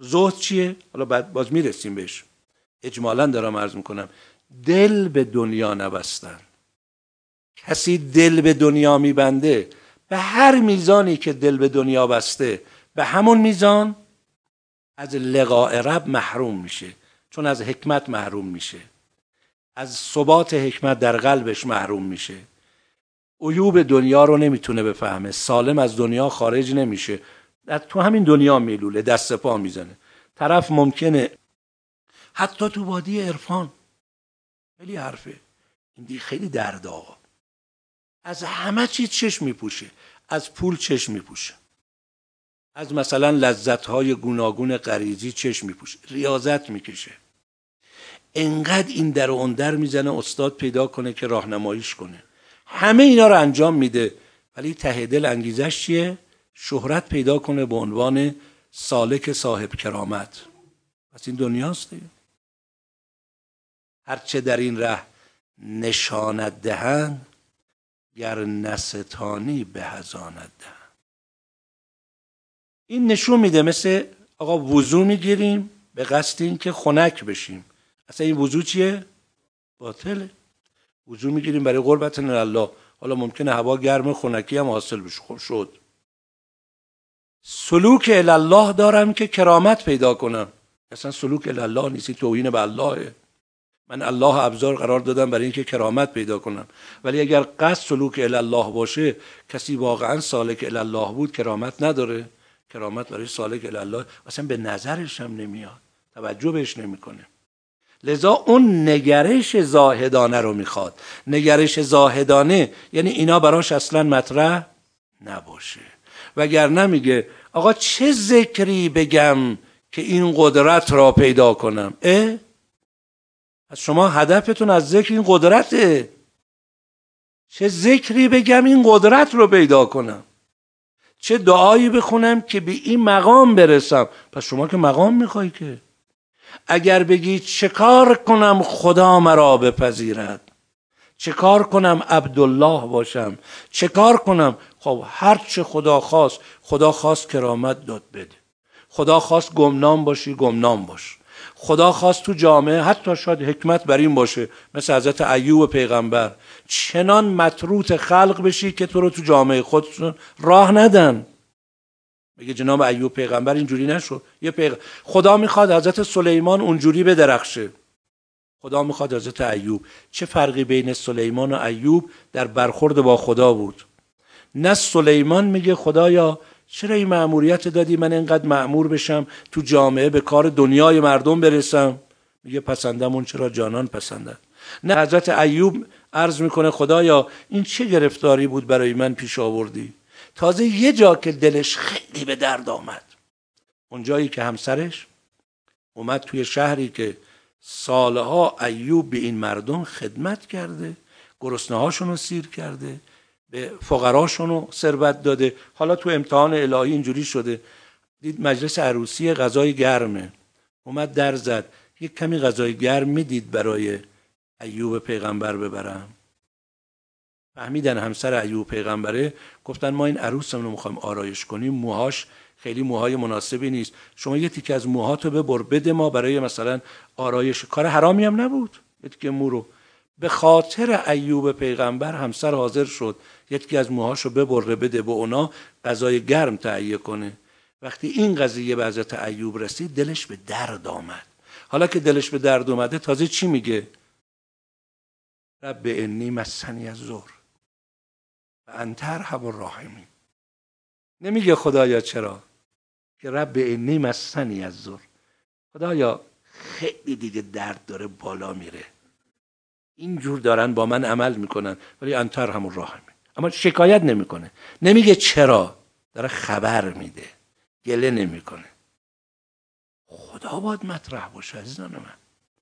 زهد چیه؟ حالا بعد باز می‌رسیم بهش. اجمالا دارم عرض می‌کنم دل به دنیا نبستن. کسی دل به دنیا میبنده به هر میزانی که دل به دنیا بسته به همون میزان از لقاء رب محروم میشه چون از حکمت محروم میشه. از ثبات حکمت در قلبش محروم میشه. عیوب دنیا رو نمی‌تونه بفهمه. سالم از دنیا خارج نمیشه. در تو همین دنیا میلوله دست پا می‌زنه. طرف ممکنه. حتی تو وادی عرفان. خیلی حرفه. این خیلی درد آقا. از همه چی چشم میپوشه. از پول چشم میپوشه. از مثلا لذت های گوناگون غریزی چشم میپوشه. ریاضت می‌کشه. انقدر این در و اون در می‌زنه استاد پیدا کنه که راهنماییش کنه. همه اینا رو انجام میده. ولی ته دل انگیزش چیه؟ شهرت پیدا کنه به عنوان سالک صاحب کرامت. پس این دنیاست دیگه. هرچه در این ره نشانت دهند گر نستانی به هزانت دهند. این نشون میده مثل آقا وضو می‌گیریم به قصد این که خنک بشیم. اصلا این وضو چیه؟ باطله. وضو می‌گیریم برای قربت الله حالا ممکنه هوا گرم خنکی هم حاصل بشه. خب شد. سلوک الله دارم که کرامت پیدا کنم. اصلا سلوک الله نیستی توهین به اللهه. من الله ابزار قرار دادم برای اینکه کرامت پیدا کنم. ولی اگر قصد سلوک الله باشه کسی واقعا سالک الله بود کرامت نداره. کرامت برای سالک الله اصلا به نظرش هم نمیاد. توجه بهش نمی‌کنه. لذا اون نگرش زاهدانه رو می‌خواد. نگرش زاهدانه یعنی اینا براش اصلا مطرح نباشه. وگر نمیگه آقا چه ذکری بگم که این قدرت را پیدا کنم؟ اه؟ از شما هدفتون از ذکر این قدرته. چه ذکری بگم این قدرت رو پیدا کنم؟ چه دعایی بخونم که به این مقام برسم؟ پس شما که مقام می‌خوای که؟ اگر بگی چه کار کنم خدا مرا بپذیرد. چه کار کنم عبدالله باشم؟ چه کار کنم؟ خب هر چه خدا خواست خدا خواست کرامت داد بده. خدا خواست گمنام باشی گمنام باش. خدا خواست تو جامعه حتی شاید حکمت بر این باشه مثل حضرت ایوب پیغمبر چنان مطروط خلق بشی که تو رو تو جامعه خودشون راه ندن. میگه جناب ایوب پیغمبر اینجوری نشد یه پیغ... خدا می‌خواد حضرت سلیمان اونجوری بدرخشه. خدا می‌خواد حضرت ایوب. چه فرقی بین سلیمان و ایوب در برخورد با خدا بود؟ نه سلیمان میگه خدایا چرا این مأموریت دادی؟ من اینقدر معمور بشم تو جامعه به کار دنیای مردم برسم. میگه پسندم اون چرا جانان پسندن؟ نه حضرت ایوب عرض می‌کنه خدایا این چه گرفتاری بود برای من پیش آوردی؟ تازه یه جا که دلش خیلی به درد آمد. اون جایی که همسرش اومد توی شهری که سالها ایوب به این مردم خدمت کرده گرسنه هاشون رو سیر کرده به فقراشون رو ثروت داده. حالا تو امتحان الهی اینجوری شده. دید مجلس عروسی غذای گرمه. اومد در زد. یک کمی غذای گرم می‌دید برای ایوب پیغمبر ببرم. فهمیدن همسر ایوب پیغمبره. گفتن ما این عروسمون رو می‌خوایم آرایش کنیم. موهاش خیلی موهای مناسبی نیست. شما یه تیکه از موهاتو ببر بده ما برای مثلا آرایش. کار حرامی هم نبود. یه تیکه مو رو. به خاطر ایوب پیغمبر همسر حاضر شد یکی از موهاشو ببره بده به اونا غذای گرم تهیه کنه. وقتی این قضیه به حضرت ایوب رسید دلش به درد آمد. حالا که دلش به درد اومده تازه چی میگه؟ رب انی مسنی از و انتر هم راهمی نمیگه خدایا چرا؟ که رب انی مسنی از زور خدایا خیلی دیگه درد داره بالا میره. اینجور دارن با من عمل می‌کنن ولی انتر همون راه اما شکایت نمی‌کنه. نمیگه چرا؟ داره خبر میده. گله نمی‌کنه. خدا باید مطرح باشه عزیزان من.